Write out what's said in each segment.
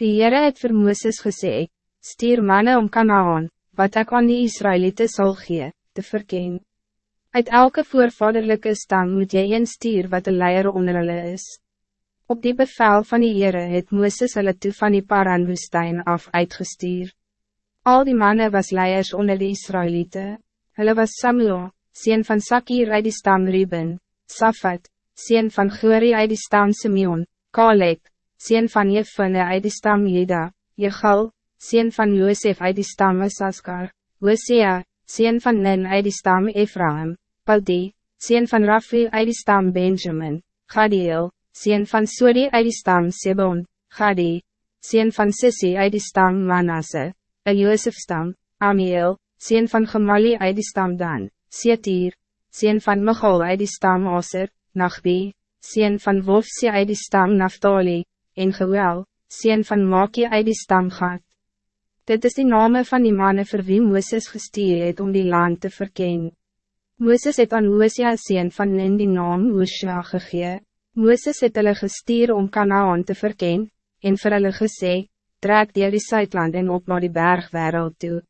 Die Heere het vir Mooses gesê, stuur mannen om Kanaan, wat ik aan die Israëlieten zal gee, te verken. Uit elke voorvaderlijke stam moet jy een stuur wat de leier onder hulle is. Op die bevel van die Heere het Mooses hulle toe van die Paranwoestijn af uitgestuur. Al die mannen was leiers onder de Israëlieten. Hulle was Samuel, sien van Sakir uit die stam Ruben, Safat, sien van Gori uit die stam Simeon, Kalek, sien van Jefune uit die stam Jeda, Jegal, sien van Josef uit die stam Saskar, Hosea, sien van Nen uit die stam Ephraim, Paldi, sien van Rafi uit die stam Benjamin, Gadiel, sien van Sodi uit die stam Sebon, Gadi, sien van Sissi uit die stam Manasse, een Josef stam, Amiel, sien van Gemali uit die stam Dan, Setir, sien van Michal uit die stam Aser, Nachbi, sien van Wofsie uit die stam Naftali, en Gewel, sien van Maki uit die stam Gad. Dit is die name van die mannen vir wie Mooses gestuur het om die land te verkennen. Mooses het aan Hosea sien van Nen die naam Hosea gegee. Mooses het hulle gestuur om Kanaan te verkennen, en vir hulle gesê, trek dier die Zuidland en op naar die bergwereld toe.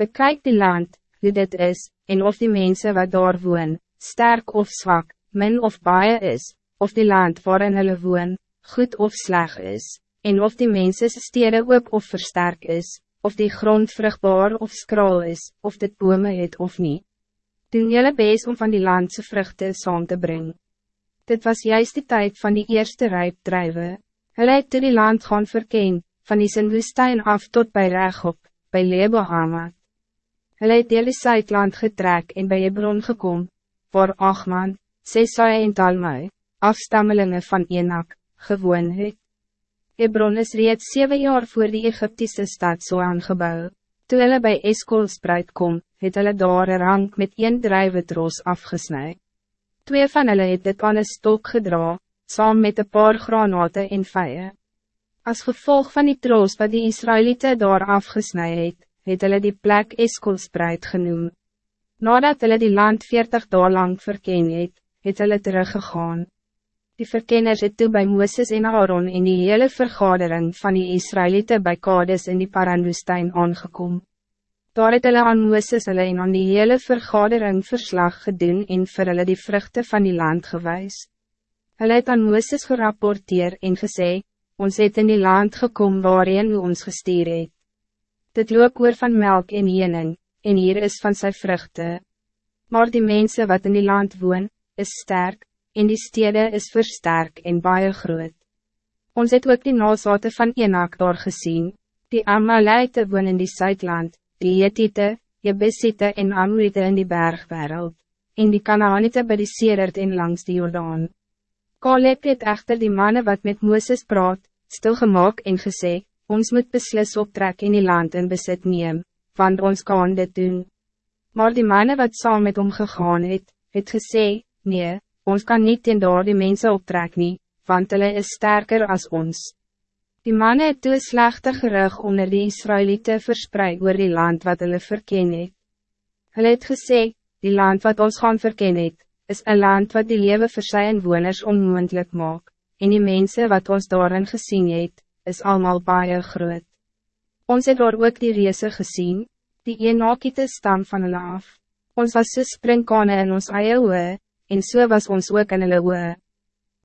Bekijk die land, hoe dit is, en of die mensen wat daar woon, sterk of zwak, min of baie is, of die land waarin hulle woon, goed of sleg is, en of die mensen stede ook of versterk is, of die grond vruchtbaar of skraal is, of dit bome het of niet. Doen jylle bees om van die landse vruchten saam te brengen. Dit was juist die tijd van die eerste rijp drijven. Hulle het toe die land gaan verken, van die Sinwoestijn af tot bij Rechop, bij Lebohamat. Hulle het deel die Zuidland getrek en bij Hebron gekom, waar Achman, Sesai en Talmai, afstammelingen van Enak, gewoon het. Hebron is reeds 7 jaar voor die Egyptische stad so aangebouw. Toe hulle by Eskol spruit kom, het hulle daar een rang met een drijvetroos afgesnijd. Twee van hulle het dit aan een stok gedra, saam met een paar granaten en vijien. Als gevolg van die troos wat die Israëlieten daar afgesnijd het, het hulle die plek Eskolspreid genoem. Nadat hulle die land 40 dagen lang verken het, het hulle teruggegaan. Die verkenners het toe bij Mooses en Aaron in die hele vergadering van die Israëlieten bij Kades in die Paranwoestijn aangekom. Daar het hulle aan Mooses hulle en aan die hele vergadering verslag gedoen en vir hulle die vruchten van die land gewys. Hulle het aan Mooses gerapporteer en gesê, ons het in die land gekom waarin u ons gestuur het. Dit loop oor van melk en jening, en hier is van zijn vruchten. Maar die mensen wat in die land woon, is sterk, en die stede is versterk en baie groot. Ons het ook die nazate van Enak daar gezien, die Amalite woon in die Zuidland, die Jetite, Jebesite en Amrite in die bergwereld, en die Kanaanite by die Sedert en langs die Jordaan. Kaleb het echter die mannen wat met Mooses praat, stilgemaak en gesê, ons moet beslis optrek in die land in besit neem, want ons kan dit doen. Maar die mannen wat saam met hom gegaan het, het gesê, nee, ons kan niet in daar die mense optrek nie, want hulle is sterker als ons. Die mannen het toe slechte gerug onder die Israëlieten verspreid oor die land wat hulle verken het. Hulle het gesê, die land wat ons gaan verken het, is een land wat die lewe vir sy inwoners onmoendlik maak, en die mensen wat ons daarin gezien het, is allemaal baie groot. Ons het daar ook die reese gezien, die eenakiete stam van hulle af. Ons was so springkane in ons eie oe, en so was ons ook in hulle oe.